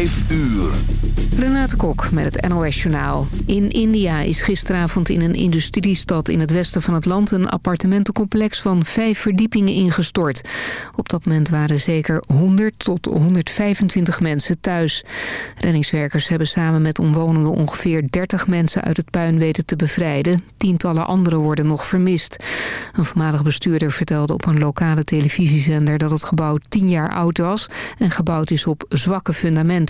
5 uur. Renate Kok met het NOS Journaal. In India is gisteravond in een industriestad in het westen van het land... een appartementencomplex van vijf verdiepingen ingestort. Op dat moment waren zeker 100 tot 125 mensen thuis. Reddingswerkers hebben samen met omwonenden ongeveer 30 mensen uit het puin weten te bevrijden. Tientallen anderen worden nog vermist. Een voormalig bestuurder vertelde op een lokale televisiezender... dat het gebouw 10 jaar oud was en gebouwd is op zwakke fundamenten.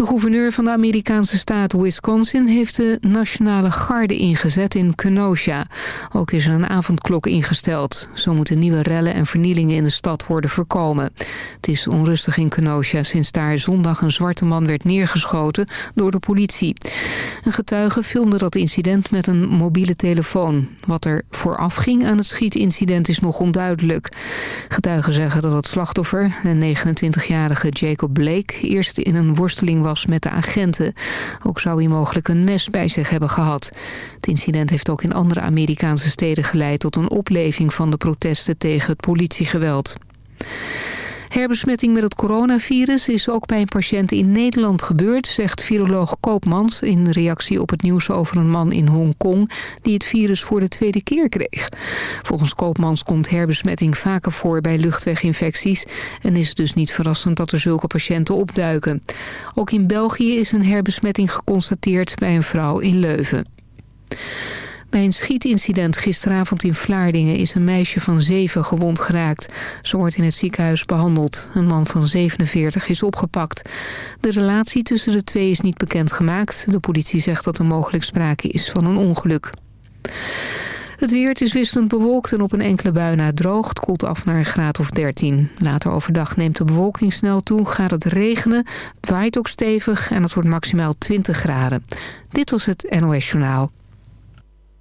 De gouverneur van de Amerikaanse staat Wisconsin heeft de Nationale Garde ingezet in Kenosha. Ook is er een avondklok ingesteld. Zo moeten nieuwe rellen en vernielingen in de stad worden voorkomen. Het is onrustig in Kenosha sinds daar zondag een zwarte man werd neergeschoten door de politie. Een getuige filmde dat incident met een mobiele telefoon. Wat er vooraf ging aan het schietincident is nog onduidelijk. Getuigen zeggen dat het slachtoffer, een 29-jarige Jacob Blake, eerst in een worsteling was met de agenten. Ook zou hij mogelijk een mes bij zich hebben gehad. Het incident heeft ook in andere Amerikaanse steden geleid... tot een opleving van de protesten tegen het politiegeweld. Herbesmetting met het coronavirus is ook bij een patiënt in Nederland gebeurd, zegt viroloog Koopmans in reactie op het nieuws over een man in Hongkong die het virus voor de tweede keer kreeg. Volgens Koopmans komt herbesmetting vaker voor bij luchtweginfecties en is het dus niet verrassend dat er zulke patiënten opduiken. Ook in België is een herbesmetting geconstateerd bij een vrouw in Leuven. Bij een schietincident gisteravond in Vlaardingen is een meisje van zeven gewond geraakt. Ze wordt in het ziekenhuis behandeld. Een man van 47 is opgepakt. De relatie tussen de twee is niet bekendgemaakt. De politie zegt dat er mogelijk sprake is van een ongeluk. Het weer is wisselend bewolkt en op een enkele bui na droog. Koelt af naar een graad of 13. Later overdag neemt de bewolking snel toe, gaat het regenen. Waait ook stevig en het wordt maximaal 20 graden. Dit was het NOS Journaal.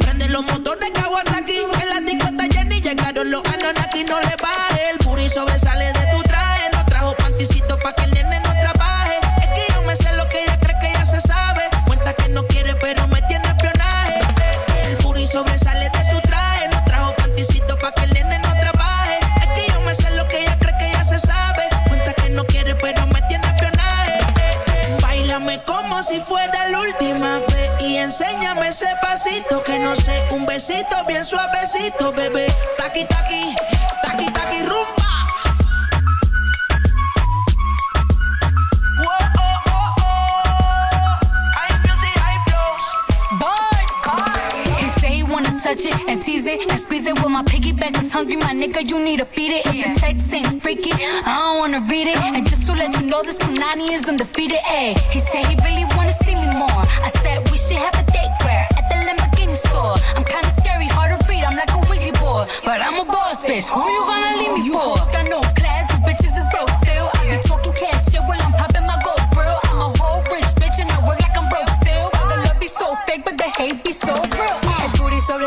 Prende los motores Kawasaki. En la discota Jenny llegaron los Ananaki. No le baje, el puri sobresale enséñame ese pasito que no sé, un besito bien suavecito, bebé. Taqui taqui, taqui taqui rumba. Oh, oh, oh. touch it and tease it and squeeze it. When my piggyback is hungry, my nigga, you need to feed it. If the text ain't freaky, I don't wanna read it. And just to let you know, this Punani is undefeated. Ayy, he said he really wanna see me more. I said should have a date where at the Lamborghini store. I'm kinda scary, hard to beat. I'm like a Ouija board, but I'm a boss bitch. Who you gonna leave me oh, for? Got no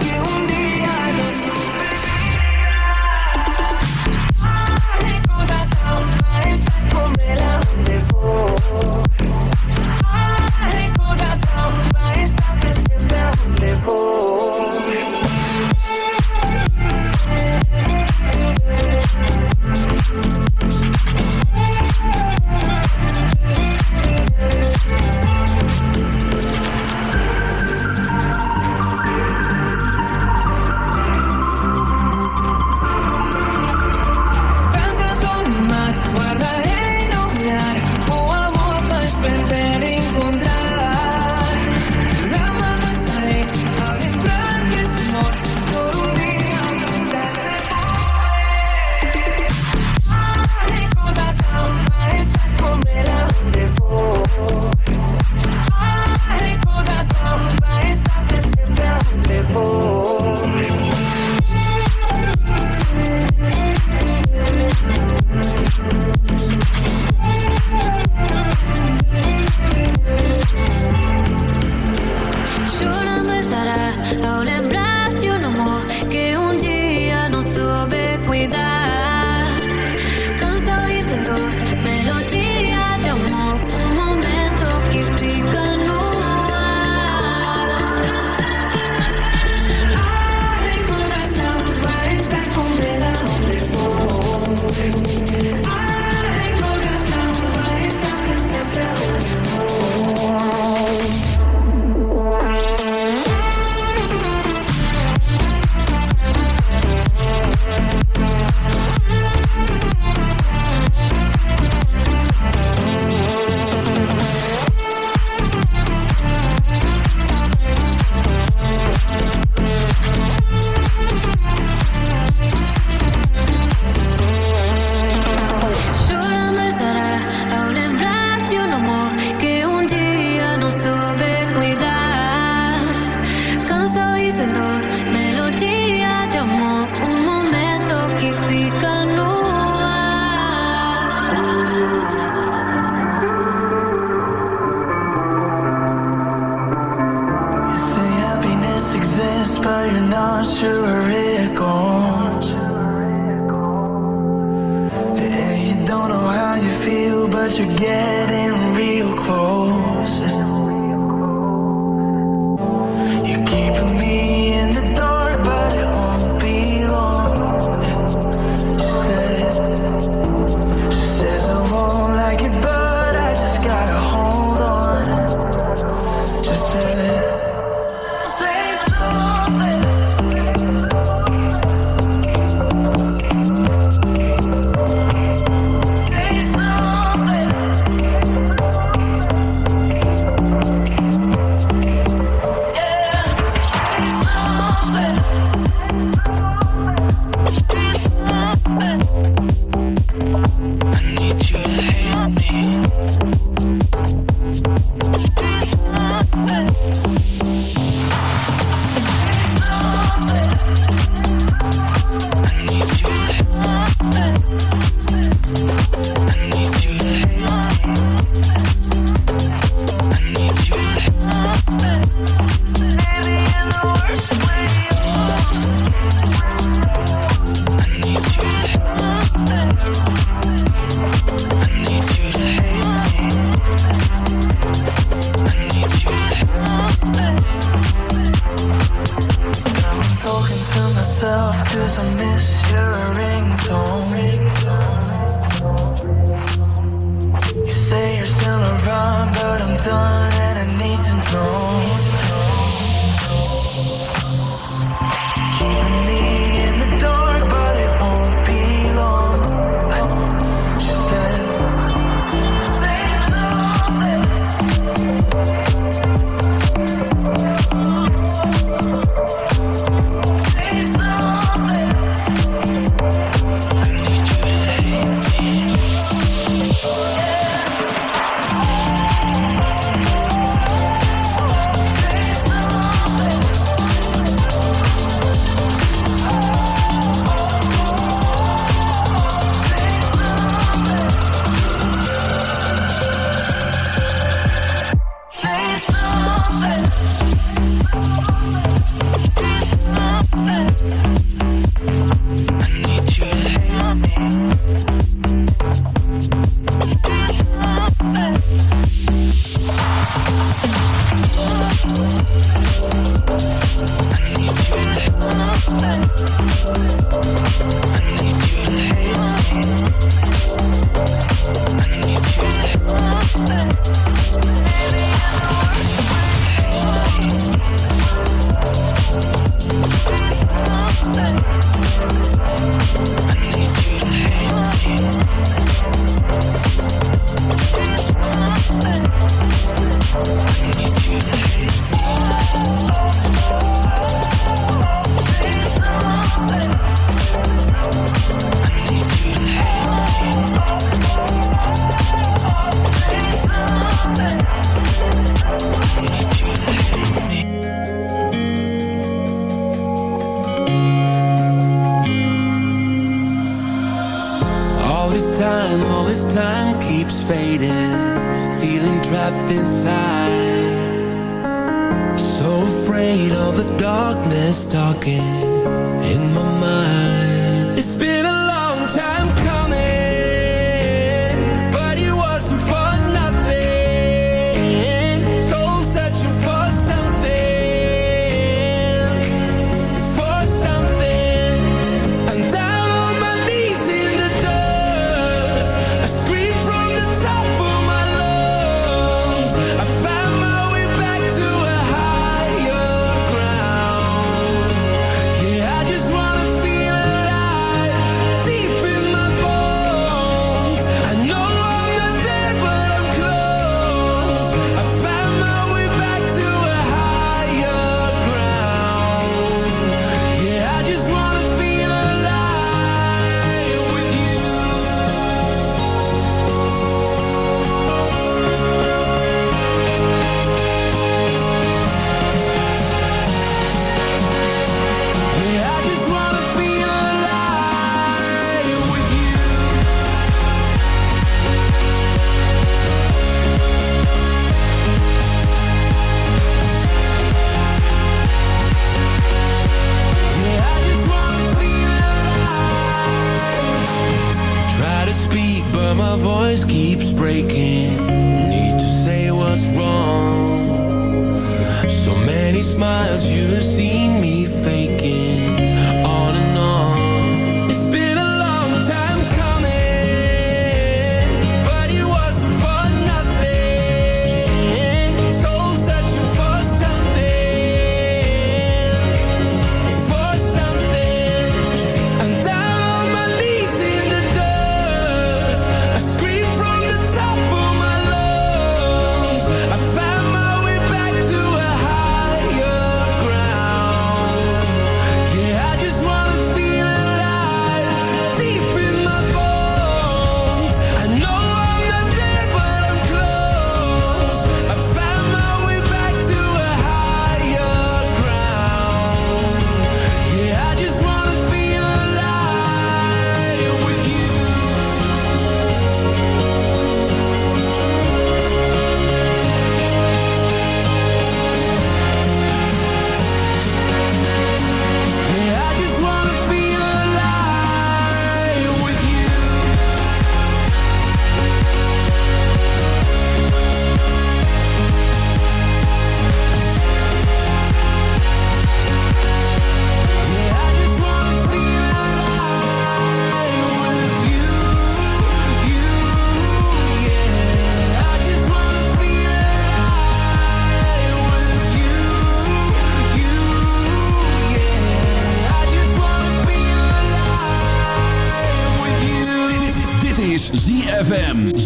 que un día nos sufrimos.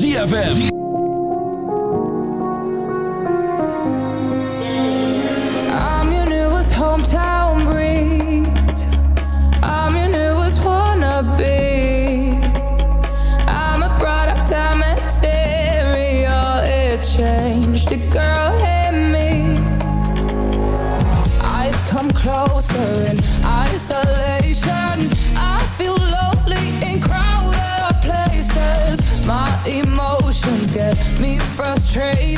ZFM. trade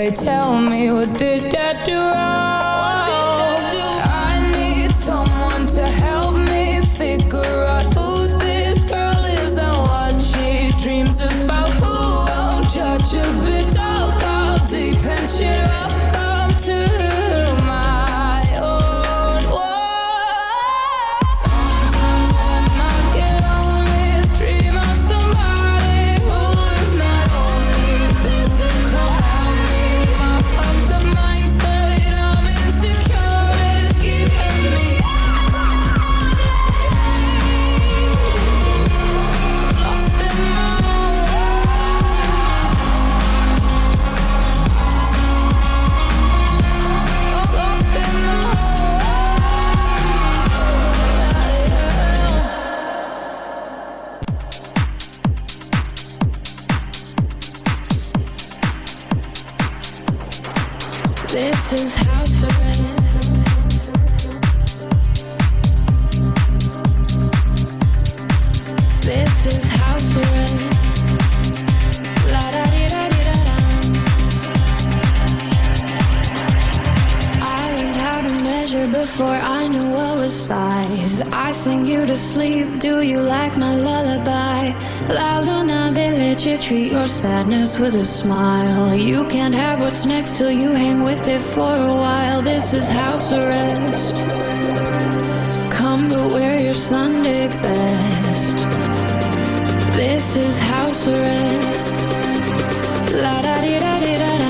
They tell you to sleep? Do you like my lullaby? Loud Luna, they let you treat your sadness with a smile. You can't have what's next till you hang with it for a while. This is house arrest. Come but wear your Sunday best. This is house arrest. La da di da di da da.